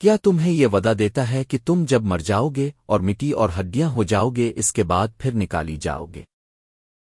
کیا تمہیں یہ ودا دیتا ہے کہ تم جب مر جاؤ گے اور مٹی اور ہڈیاں ہو جاؤ گے اس کے بعد پھر نکالی جاؤ گے